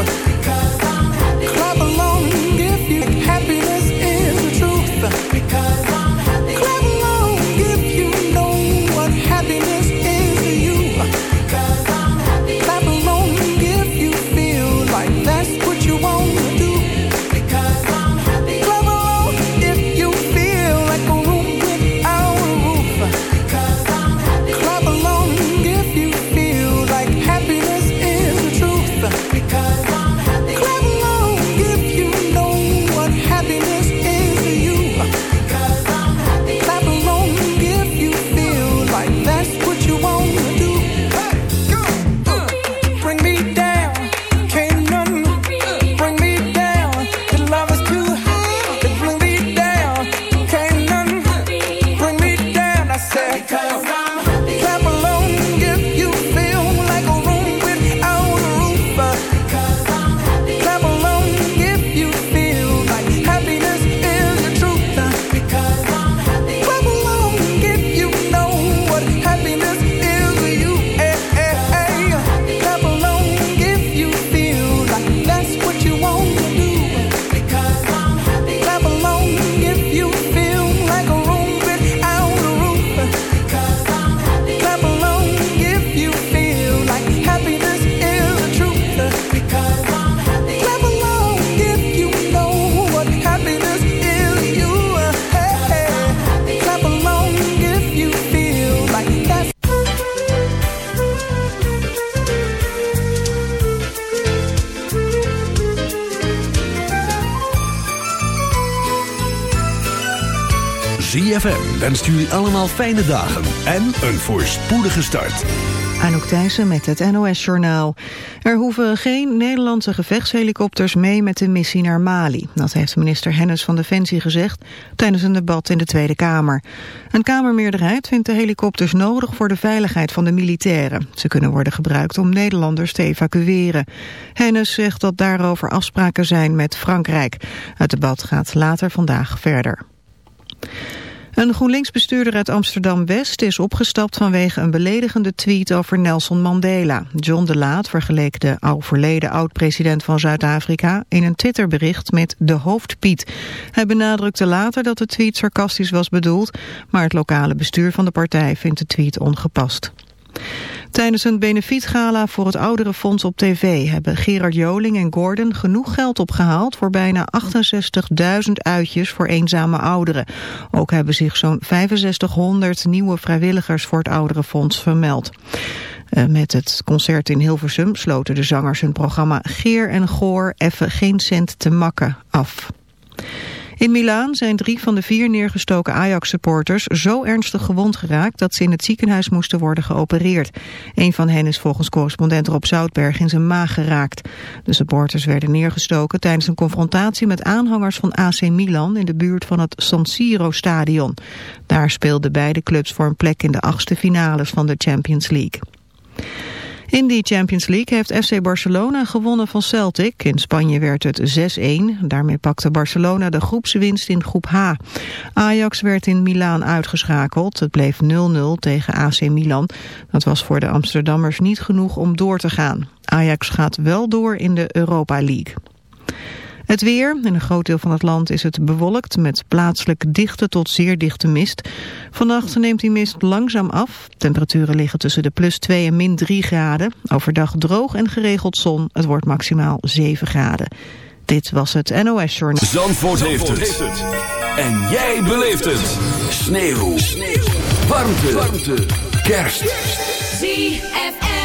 Yeah. Wenst jullie allemaal fijne dagen en een voorspoedige start. Anouk Thijssen met het NOS-journaal. Er hoeven geen Nederlandse gevechtshelikopters mee met de missie naar Mali. Dat heeft minister Hennis van Defensie gezegd tijdens een debat in de Tweede Kamer. Een Kamermeerderheid vindt de helikopters nodig voor de veiligheid van de militairen. Ze kunnen worden gebruikt om Nederlanders te evacueren. Hennis zegt dat daarover afspraken zijn met Frankrijk. Het debat gaat later vandaag verder. Een GroenLinks-bestuurder uit Amsterdam-West is opgestapt vanwege een beledigende tweet over Nelson Mandela. John de Laat vergeleek de overleden oud-president van Zuid-Afrika in een Twitterbericht met de hoofdpiet. Hij benadrukte later dat de tweet sarcastisch was bedoeld, maar het lokale bestuur van de partij vindt de tweet ongepast. Tijdens een benefietgala voor het Ouderenfonds op tv hebben Gerard Joling en Gordon genoeg geld opgehaald voor bijna 68.000 uitjes voor eenzame ouderen. Ook hebben zich zo'n 6500 nieuwe vrijwilligers voor het Ouderenfonds vermeld. Eh, met het concert in Hilversum sloten de zangers hun programma Geer en Goor even geen cent te makken af. In Milaan zijn drie van de vier neergestoken Ajax-supporters zo ernstig gewond geraakt dat ze in het ziekenhuis moesten worden geopereerd. Een van hen is volgens correspondent Rob Zoutberg in zijn maag geraakt. De supporters werden neergestoken tijdens een confrontatie met aanhangers van AC Milan in de buurt van het San Siro-stadion. Daar speelden beide clubs voor een plek in de achtste finales van de Champions League. In die Champions League heeft FC Barcelona gewonnen van Celtic. In Spanje werd het 6-1. Daarmee pakte Barcelona de groepswinst in groep H. Ajax werd in Milaan uitgeschakeld. Het bleef 0-0 tegen AC Milan. Dat was voor de Amsterdammers niet genoeg om door te gaan. Ajax gaat wel door in de Europa League. Het weer. In een groot deel van het land is het bewolkt met plaatselijk dichte tot zeer dichte mist. Vannacht neemt die mist langzaam af. Temperaturen liggen tussen de plus 2 en min 3 graden. Overdag droog en geregeld zon. Het wordt maximaal 7 graden. Dit was het NOS Journal. Zandvoort, heeft, het. En jij beleeft het. Sneeuw. Sneeuw. Warmte. Warmte. Kerst. ZFM.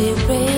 An empty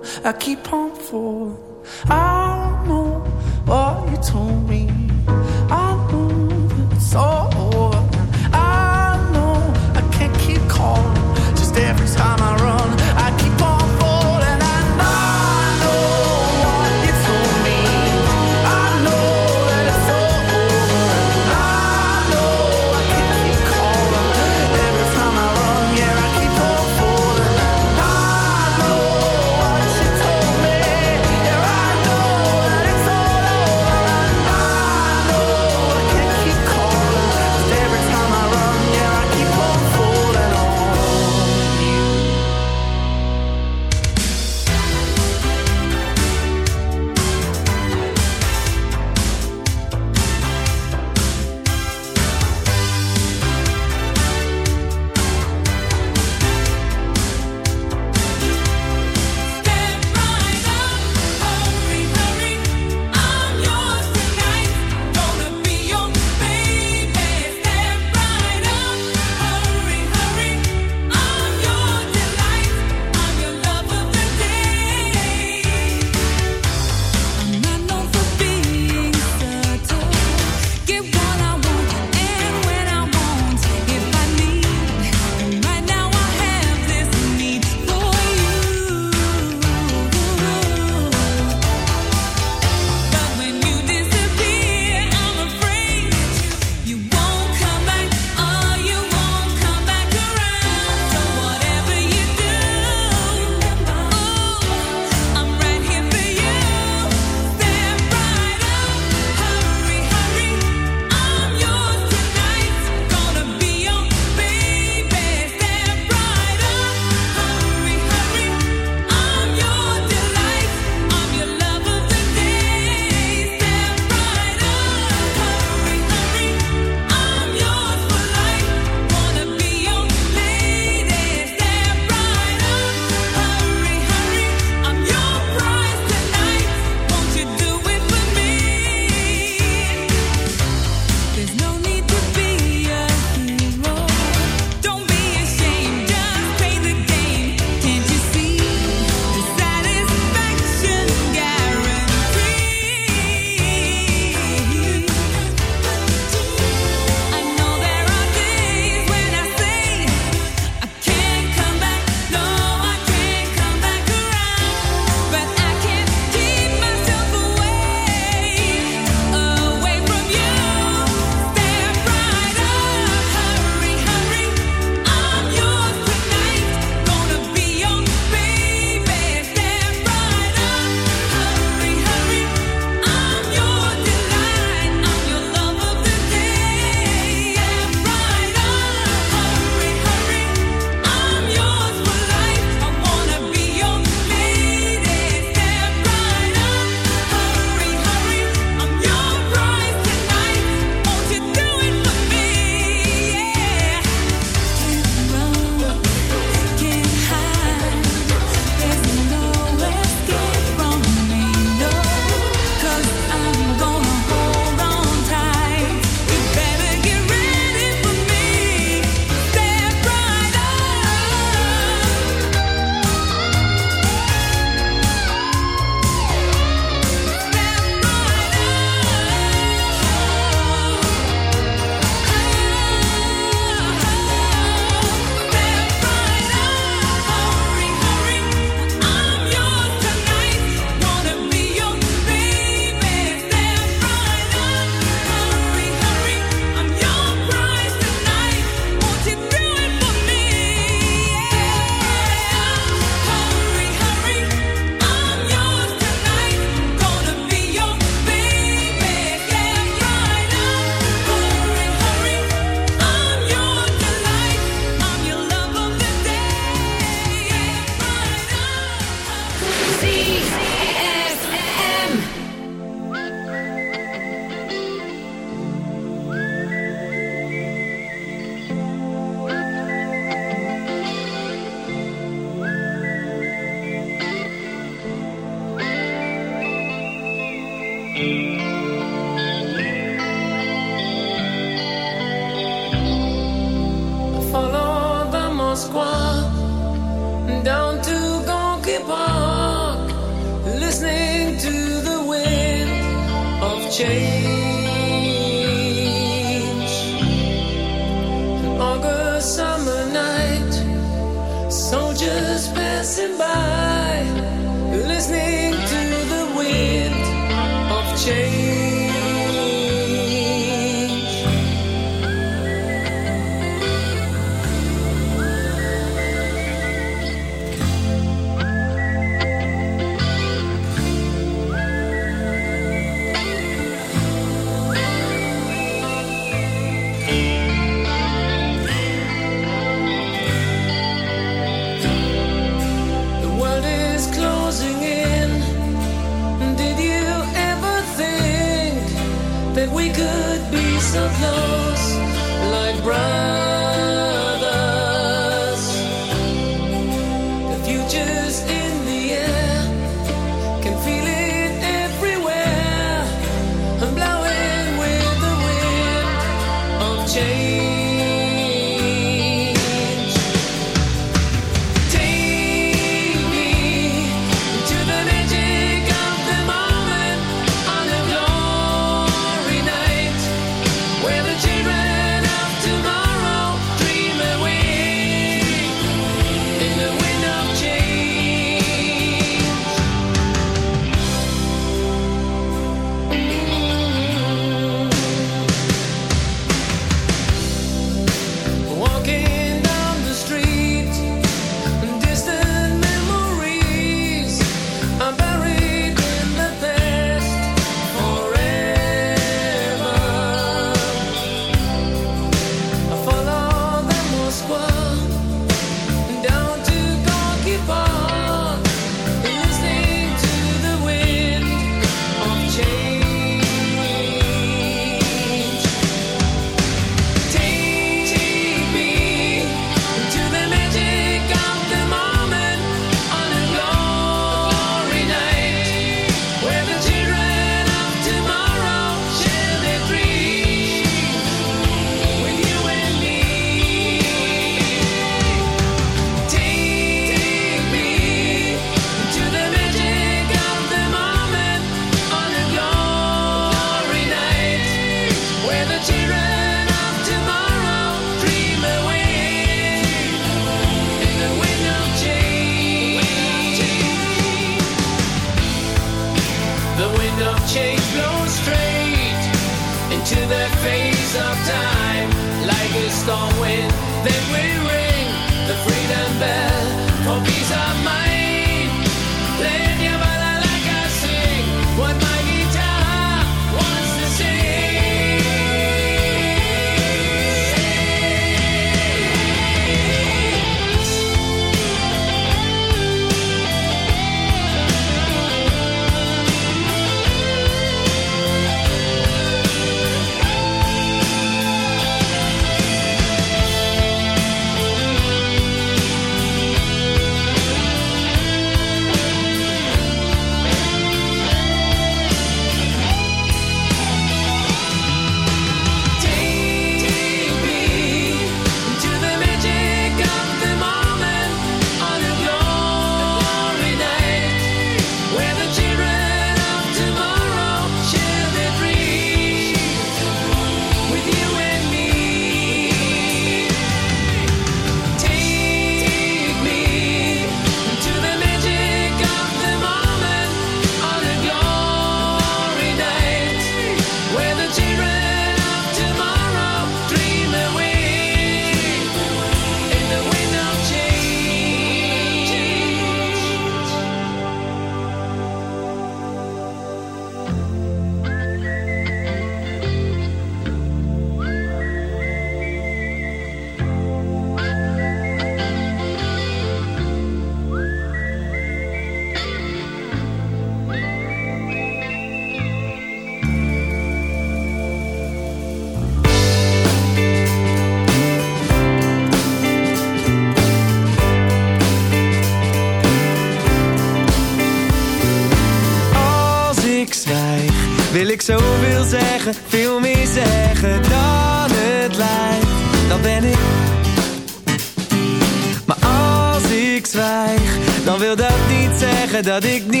dat ik niet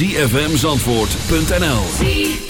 zfmzandvoort.nl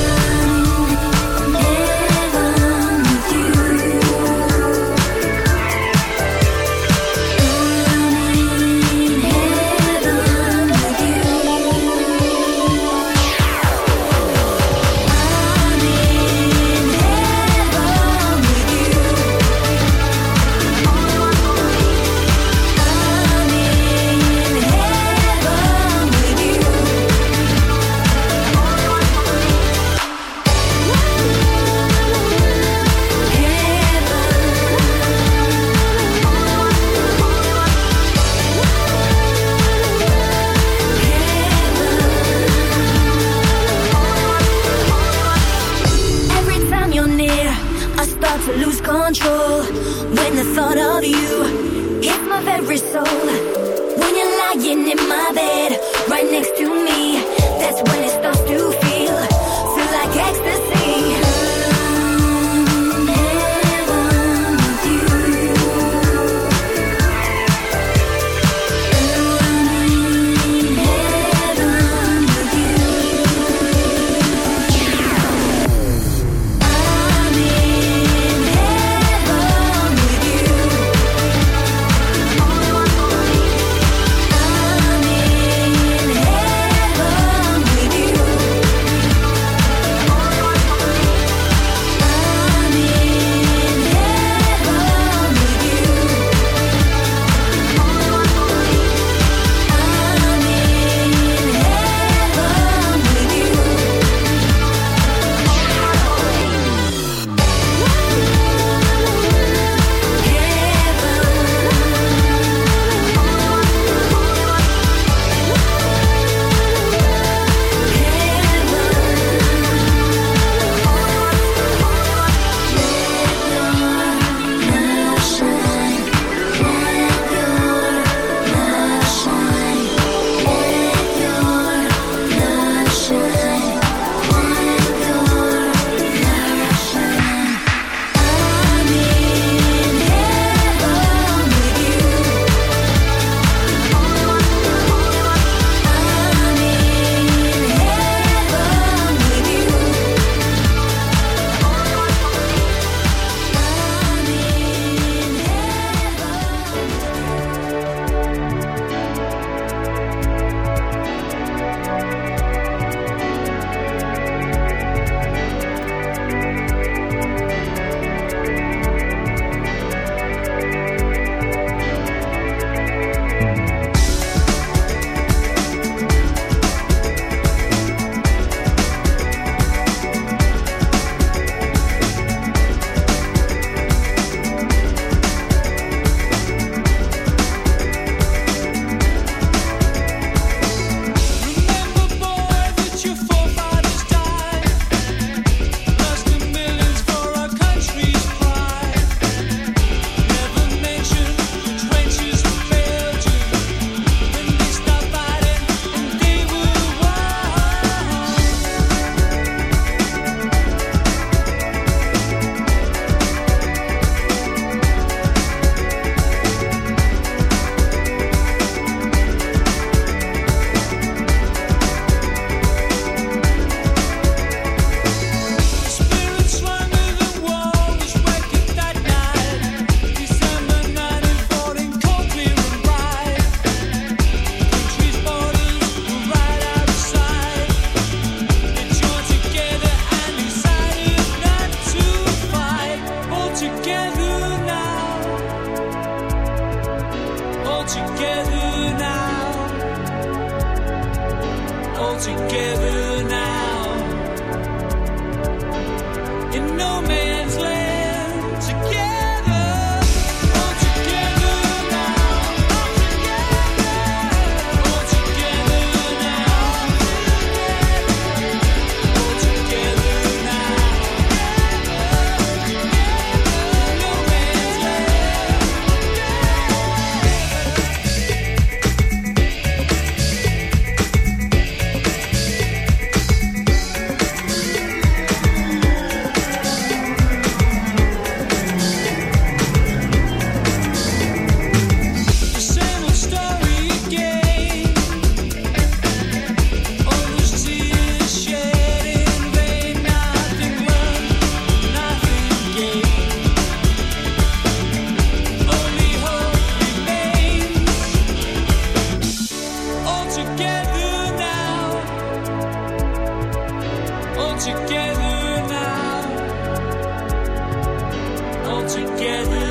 Together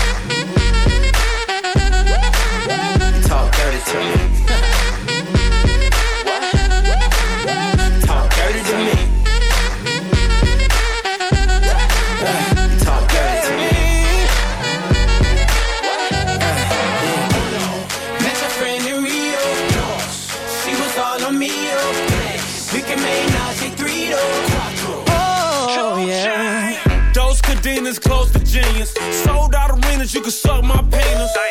Sold out arenas, you can suck my penis.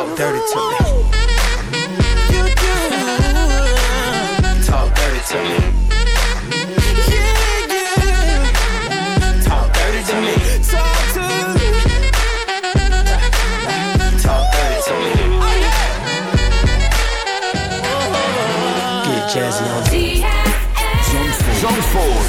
talk dirty to me. Talk dirty to me. Talk dirty to me. Talk to me. Talk dirty to me. Get jazzy on Zandvoort.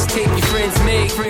friends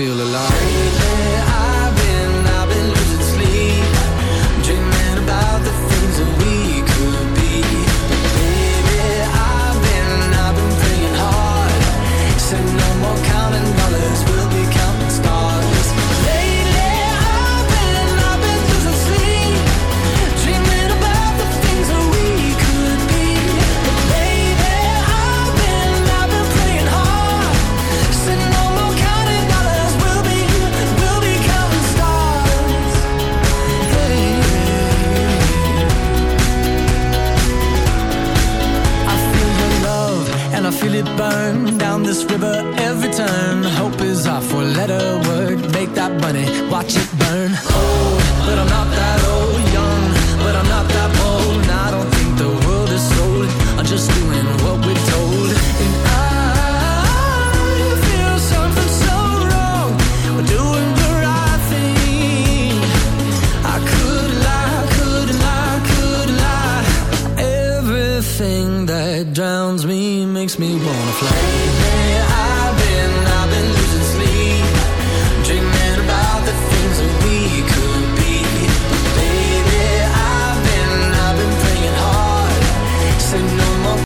feel alive.